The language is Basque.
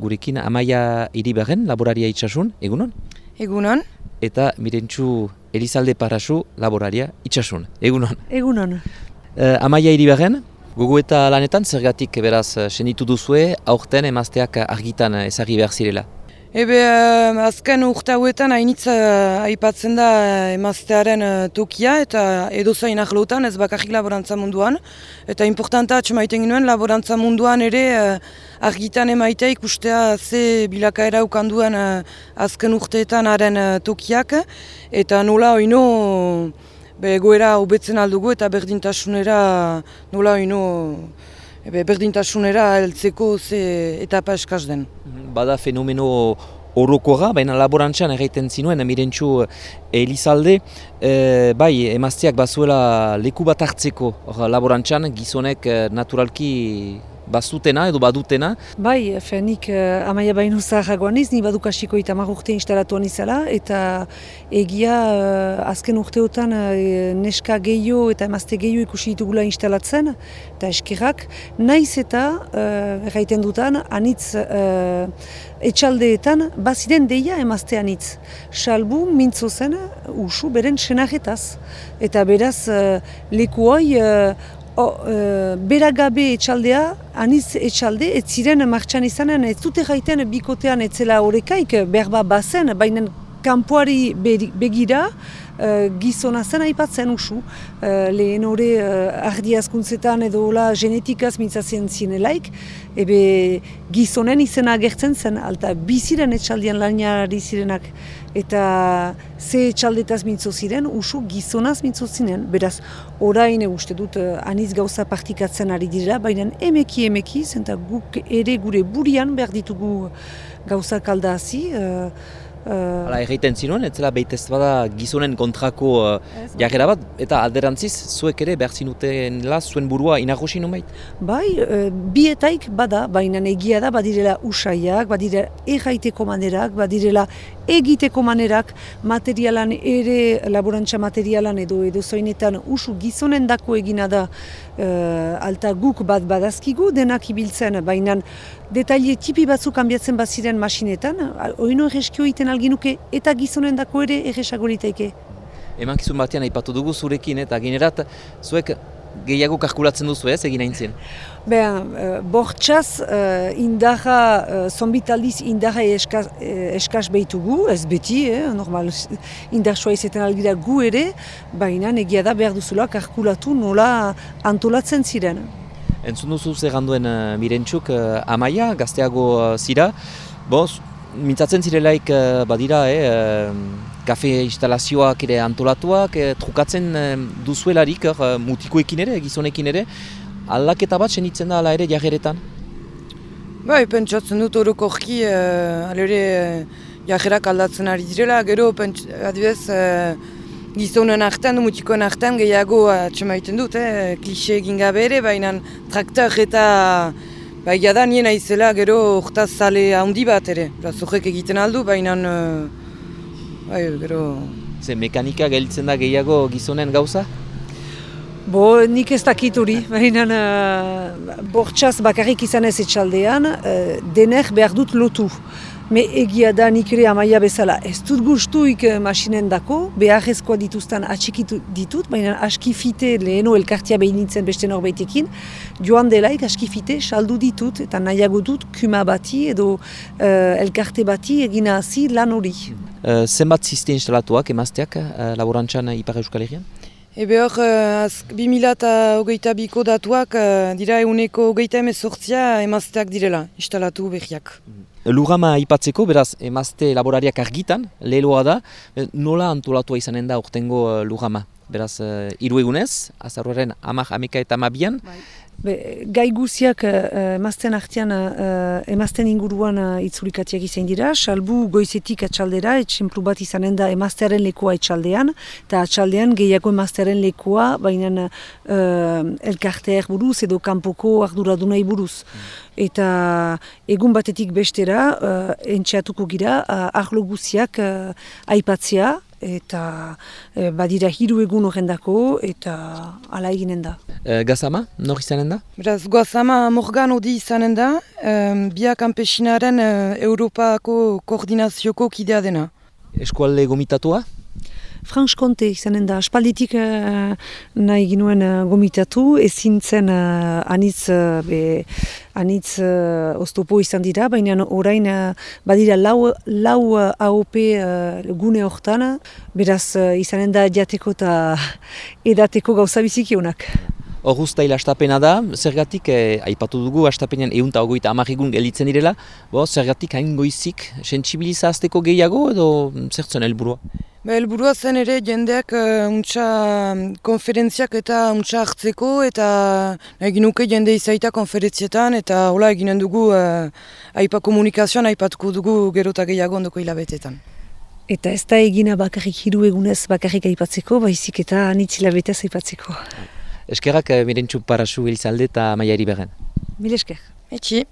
gurekin Amaia Iribarren, laboraria itxasun, egunon? Egunon. Eta Mirentxu Elizalde Parasu, laboraria itxasun, egunon? Egunon. Uh, Amaia Iribarren, gugu eta lanetan zergatik beraz senitu duzue, aurten emazteak argitan ezagi behar zirela? Ebe, uh, azken urte hauetan hainitz uh, aipatzen da uh, emaztearen tokia eta edo zain ahlotan ez bakarrik laborantza munduan. Eta importanta atxemaiten ginoen laborantza munduan ere argitan emaitea ikustea ze bilakaera ukanduen uh, azken urteetan haren tokiak. Eta nola oino be, goera hobetzen aldugu eta berdintasunera nola oino Ebe, berdintasunera heltzeko ze etapa eskaz den. Bada fenomeno orokoa, baina laborantzean egiten zinuen, mirentxu Elizalde, e, bai, emazteak bazuela leku bat hartzeko laborantzean, gizonek eh, naturalki bazutena edo badutena. Bai, fenik uh, amaia baino zaharragoan iz, ni badukasiko eta urte instalatuan izala, eta egia uh, azken urteotan uh, neska gehiago eta emazte gehiago ikusi ditugula instalatzen, eta eskerrak, naiz eta, uh, erraiten dutan, anitz uh, etxaldeetan, baziren deia emazte anitz. Salbu, mintzo zen, usu, beren senajetaz. Eta beraz, uh, leku hoi, O, e, beragabe etxaldea, aniz etxalde, ez ziren martxan izanen, ez dute gaiten bikotean etzela horrekaik, berba bazen, baina kanpoari begira, gizona zen aipatzen usu. Uh, lehen hori uh, ardi askuntzetan edo la genetikaz mintzatzen zinelaik, ebe gizonen izena agertzen zen, alta biziren etxaldian lainari zirenak, eta ze etxaldetaz mintzo ziren, usu gizonaz mintzo ziren. Beraz, orain uste dut uh, aniz gauza partikatzen ari dira, baina emeki emeki, zenta guk ere gure burian behar ditugu gauza kaldazi, Uh, Hala, egiten zinuen, ez zela behitez bada gizonen kontrako uh, bat, eta alderantziz, zuek ere behar zinuten la, zuen burua inagosi numait? Bai, uh, bietaik bada, baina egia da, badirela usaiak, badirela erraiteko manerak, badirela egiteko manerak, materialan ere, laborantza materialan edo edo zoinetan usu gizonen dako egina da, uh, alta guk bat badazkigu, denak ibiltzen, baina detaile tipi batzuk kanbiatzen baziren masinetan, oino erreskio iten alginuke eta gizonen dako ere erresagoliteike. Eman kizun batean aipatu dugu zurekin eta generat zuek gehiago kalkulatzen duzu ez egin aintzien? Beha, uh, bortxaz uh, indarra, uh, zonbitaldiz indarra eskaz, eskaz behitugu, ez beti, eh, normal, indar soa izaten algira gu ere, baina negia da behar duzula kalkulatu nola antolatzen ziren. Entzun duzu zer ganduen uh, mirentxuk, uh, amaia, gazteago uh, zira, boz, mintzatzen zirelaik uh, badira, eh, kafe instalazioak ere antolatuak, eh, trukatzen eh, duzuelarik uh, mutikoekin ere, gizonekin ere, aldaketa bat senitzen da ala ere jageretan? Bai, pentsatzen dut horoko horki, uh, alere jagerak aldatzen ari direla, gero, adibez, uh, gizonen artean, mutikoen artean, gehiago atxemaiten dut, eh, klixe egin gabe ere, baina traktor eta Bai, jada nien aizela gero urtaz zale handi bat ere. Zorrek egiten aldu, baina... Uh, bai, gero... Ze mekanika geltzen da gehiago gizonen gauza? Bo, nik ez dakit hori, baina uh, bortxaz bakarrik izan ez etxaldean, uh, denek behar dut lotu. Me egia da nik ere amaia bezala. Ez dut guztuik eh, masinen dako, beharrezkoa dituzten atxikitu ditut, baina askifite leheno elkartia behin nintzen beste norbaitekin, joan delaik askifite saldu ditut eta nahiago dut kuma bati edo uh, elkarte bati egina hazi lan hori. Uh, zenbat ziste instalatuak emazteak uh, laborantzan Ipar Euskal Herrian? Ebe hor, uh, 2008 biko datuak uh, dira eguneko hogeita emezortzia emazteak direla instalatu behiak. Mm. Lugama aipatzeko, beraz, emazte laborariak argitan, leheloa da, nola antolatua izanen da urtengo uh, lugama? Beraz, uh, iru egunez, azarroaren amak, amika eta amabian, bai. Be, gai guziak uh, emazten artean, uh, emazten inguruan itzulikatiak izan dira, salbu goizetik atxaldera, etxemplu bat izanen da emaztearen lekoa etxaldean, eta atxaldean gehiago emaztearen lekoa, baina uh, elkarteak buruz edo kanpoko arduradunai buruz. Mm. Eta egun batetik bestera, uh, entxeatuko gira, uh, ahlo guziak uh, aipatzea, eta e, badira hiru egun horrendako eta ala eginen da. E, gazama, nor izanen da? Beraz, Guazama Morgan odi izanen da, um, Bia Kampesinaren uh, Europako koordinazioko kidea dena. Eskualde gomitatua? Franz Conte izanen da, aspalditik uh, nahi ginuen uh, gomitatu, ezin zen uh, anitz, uh, be, anitz uh, oztopo izan dira, baina orain uh, badira lau, lau uh, AOP uh, gune hortan, beraz uh, izanen da jateko eta edateko gauza bizikionak. Hor guztaila astapena da, zergatik, eh, aipatu dugu astapenean egun eta ogoita amagigun gelitzen direla, bo, zergatik hain goizik, sensibiliza azteko gehiago edo zertzen helburua? Ba, helburua zen ere jendeak uh, untxa konferentziak eta untxa hartzeko eta egin nuke jende izaita konferentzietan eta hola eginen dugu uh, aipa komunikazioan aipatuko dugu gerota gehiago ondoko hilabetetan. Eta ez da egina bakarrik hiru egunez bakarrik aipatzeko, baizik eta anitz hilabetez aipatzeko. Eskerrak eh, mirentxu parasu hilzalde eta maiari beren. Mil esker. Etxi.